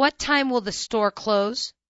what time will the store close?